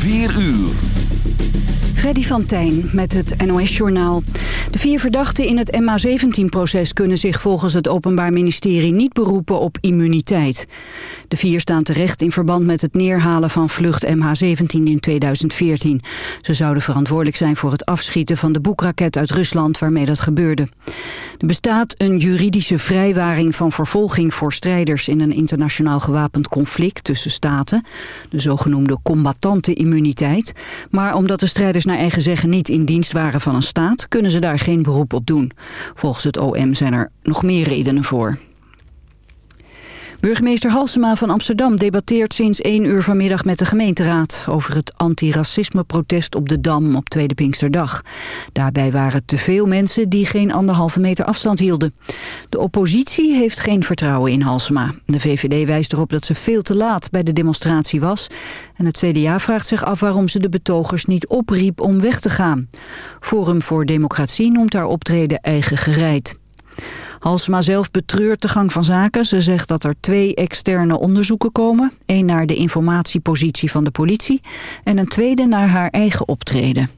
4 uur. Freddy van Tijn met het NOS-journaal. De vier verdachten in het MH17-proces kunnen zich volgens het Openbaar Ministerie niet beroepen op immuniteit. De vier staan terecht in verband met het neerhalen van vlucht MH17 in 2014. Ze zouden verantwoordelijk zijn voor het afschieten van de boekraket uit Rusland waarmee dat gebeurde. Er bestaat een juridische vrijwaring van vervolging voor strijders in een internationaal gewapend conflict tussen staten, de zogenoemde combattante immuniteit. Maar omdat de strijders naar eigen zeggen niet in dienst waren van een staat, kunnen ze daar geen beroep op doen. Volgens het OM zijn er nog meer redenen voor. Burgemeester Halsema van Amsterdam debatteert sinds 1 uur vanmiddag met de gemeenteraad over het antiracisme-protest op de Dam op Tweede Pinksterdag. Daarbij waren te veel mensen die geen anderhalve meter afstand hielden. De oppositie heeft geen vertrouwen in Halsema. De VVD wijst erop dat ze veel te laat bij de demonstratie was. En het CDA vraagt zich af waarom ze de betogers niet opriep om weg te gaan. Forum voor Democratie noemt haar optreden eigen gereid. Halsema zelf betreurt de gang van zaken. Ze zegt dat er twee externe onderzoeken komen. één naar de informatiepositie van de politie... en een tweede naar haar eigen optreden.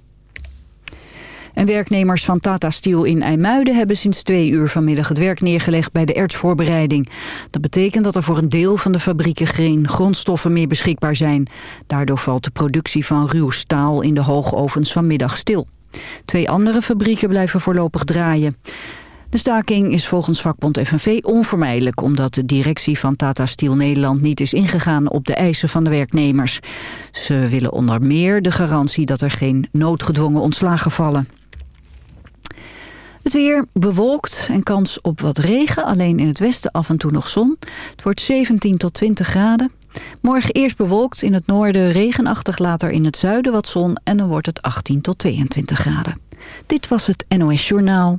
En werknemers van Tata Steel in IJmuiden hebben sinds twee uur vanmiddag het werk neergelegd bij de ertsvoorbereiding. Dat betekent dat er voor een deel van de fabrieken geen grondstoffen meer beschikbaar zijn. Daardoor valt de productie van ruw staal in de hoogovens vanmiddag stil. Twee andere fabrieken blijven voorlopig draaien. De staking is volgens vakbond FNV onvermijdelijk... omdat de directie van Tata Steel Nederland niet is ingegaan op de eisen van de werknemers. Ze willen onder meer de garantie dat er geen noodgedwongen ontslagen vallen. Het weer bewolkt en kans op wat regen. Alleen in het westen af en toe nog zon. Het wordt 17 tot 20 graden. Morgen eerst bewolkt, in het noorden regenachtig, later in het zuiden wat zon... en dan wordt het 18 tot 22 graden. Dit was het NOS Journaal.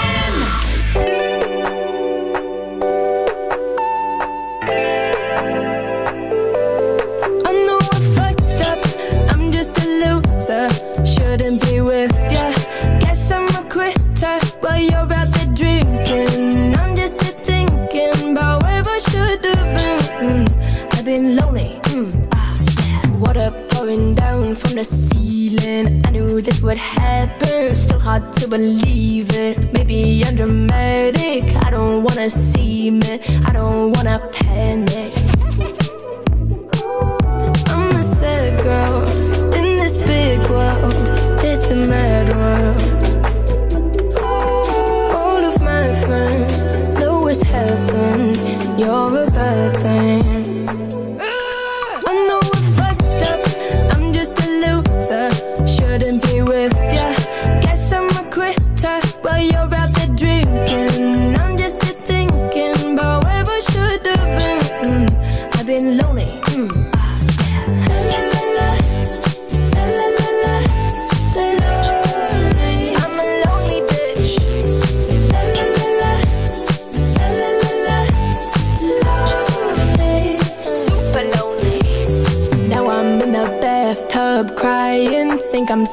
I knew this would happen. Still hard to believe it. Maybe I'm dramatic. I don't wanna see me. I don't wanna panic. I'm a sad girl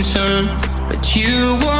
concern, but you won't.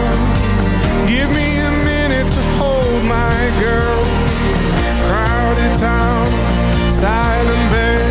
Silent bed.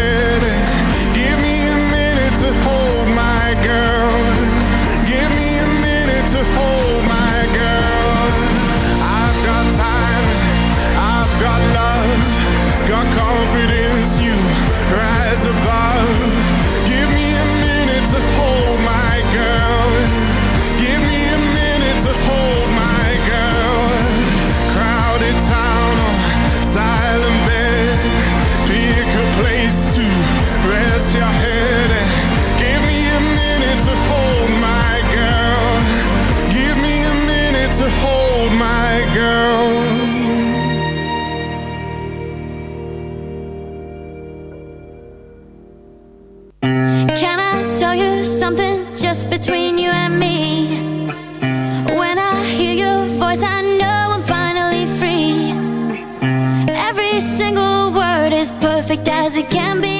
Can be.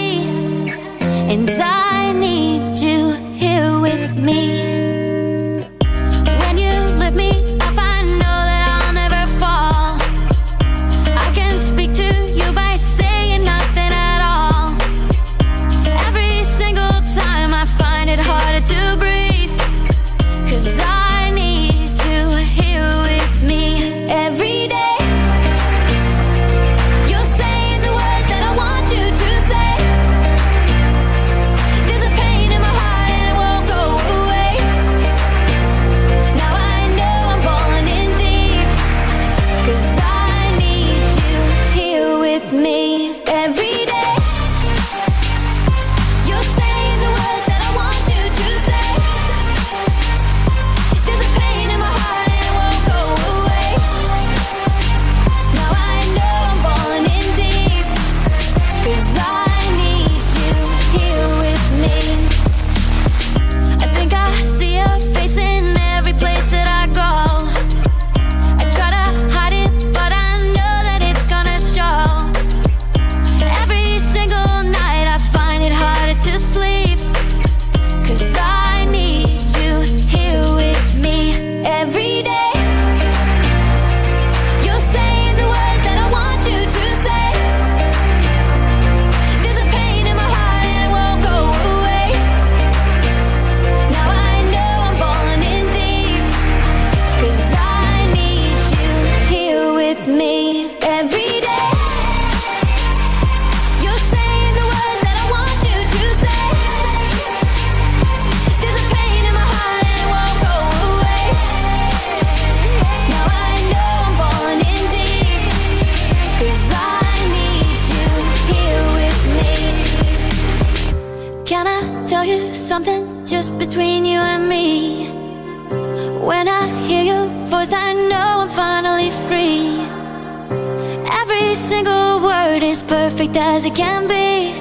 sweet as it can be.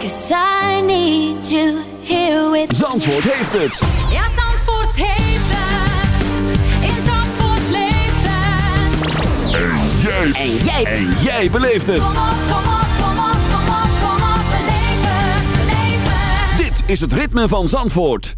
Cause I need you here with me. Zandvoort heeft het. Ja, Zandvoort heeft het. In Zandvoort leeft het. En jij. En jij. En jij beleeft het. Kom op, kom op, kom op, kom op, kom op. Beleef het, beleef het. Dit is het ritme van Zandvoort.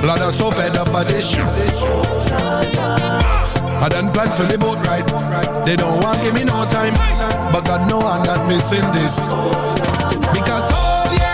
Blood, I'm so fed up by this shit. Ah. I done planned for the boat ride. They don't want give me no time, but God know I'm not missing this because oh yeah.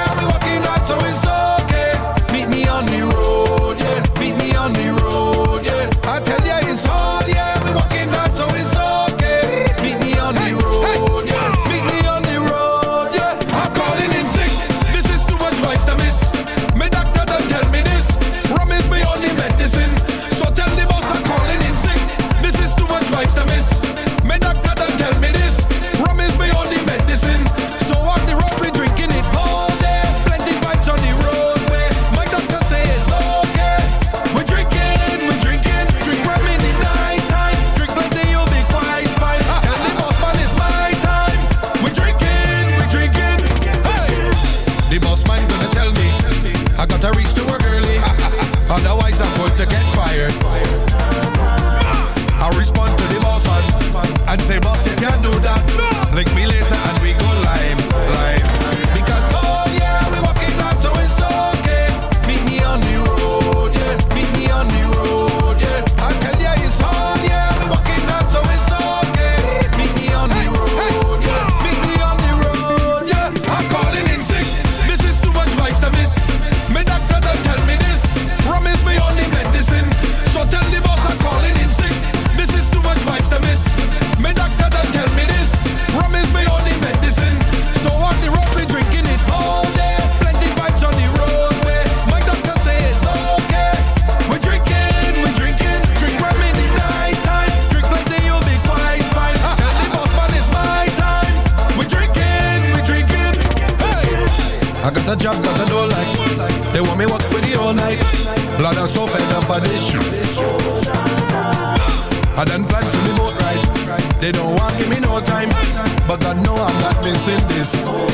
so fed up of this shit. I done planned for the boat ride. They don't want give me no time, but God know I'm not missing this.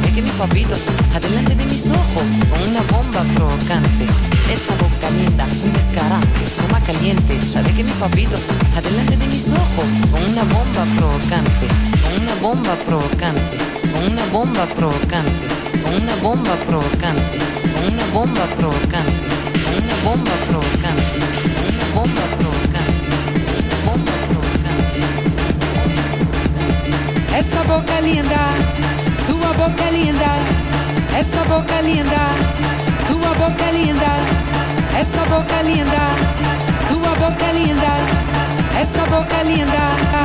sabe que mis papitos adelante de mis ojos con una bomba provocante. Esa boca linda, muy descarada, coma caliente. Sabe que mis papitos adelante de mis ojos con una bomba provocante, con una bomba provocante, con una bomba provocante, con una bomba provocante, con una bomba provocante, con una bomba provocante, con una bomba provocante, con una bomba provocante. Esa boca linda Boca é linda, essa boca linda. Tua boca é linda, essa boca linda. Tua boca é linda, essa boca linda.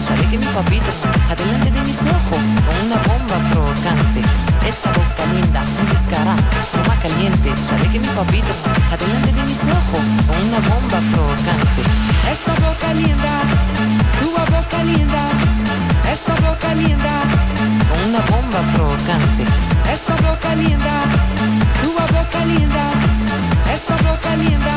Sale que mi papito adelante de mis ojos con una bomba provocante. Esa boca linda, un descará, toma caliente. Sale que mi papito adelante de mis ojos con una bomba provocante. Esa boca linda, tu boca linda, esa boca linda, con una bomba provocante. Esa boca linda, tu boca linda, esa boca linda.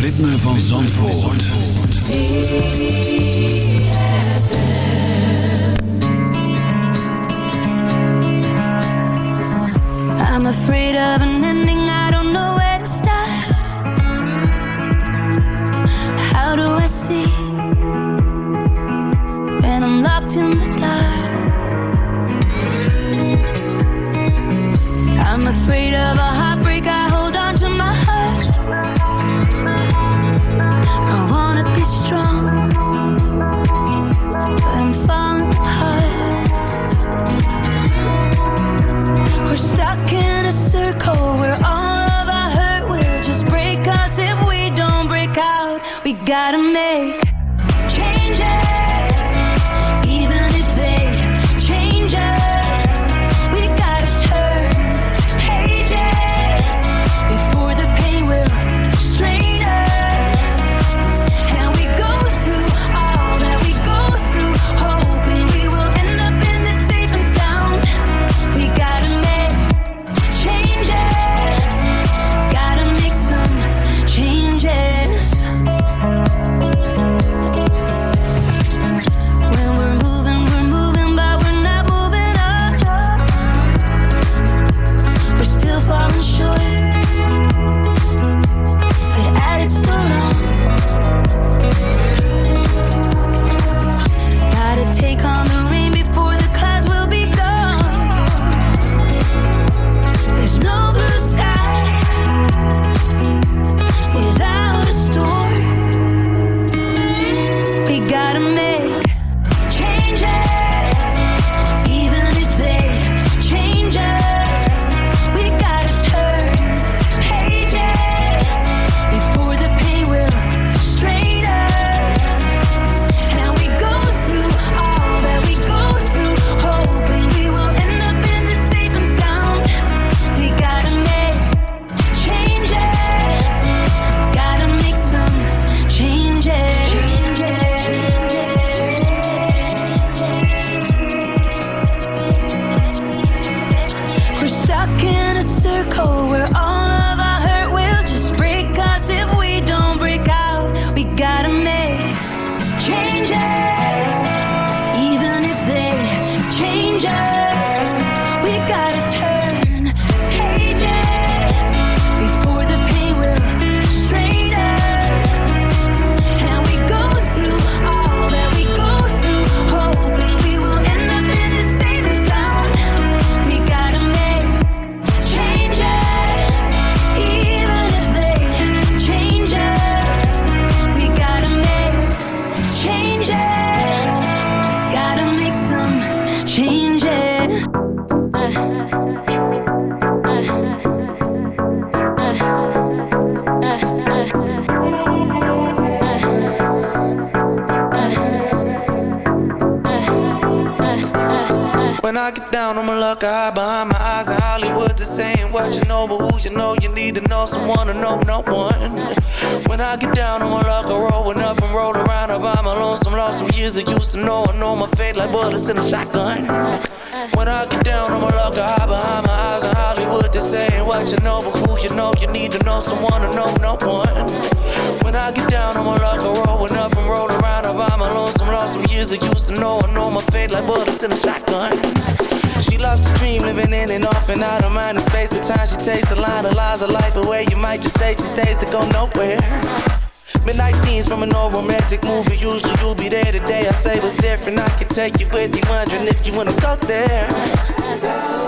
Ritme van Zandvoort. I'm afraid of an ending, I don't know where to start. How do I see about my lonesome, lost some years I used to know. I know my fate like bullets in a shotgun. When I get down, I'ma look high behind my eyes in Hollywood. This ain't what you know, but who you know, you need to know someone to know no one. When I get down, I'ma look rolling up and roll around about my lonesome, lost some years I used to know. I know my fate like bullets in a shotgun. She loves to dream, living in and off and out of mind and space. At time, she takes a line of lies of life away. You might just say she stays to go nowhere. Midnight scenes from an old romantic movie. Usually you'll be there today. I say what's different. I can take you with me. Wondering if you wanna go there.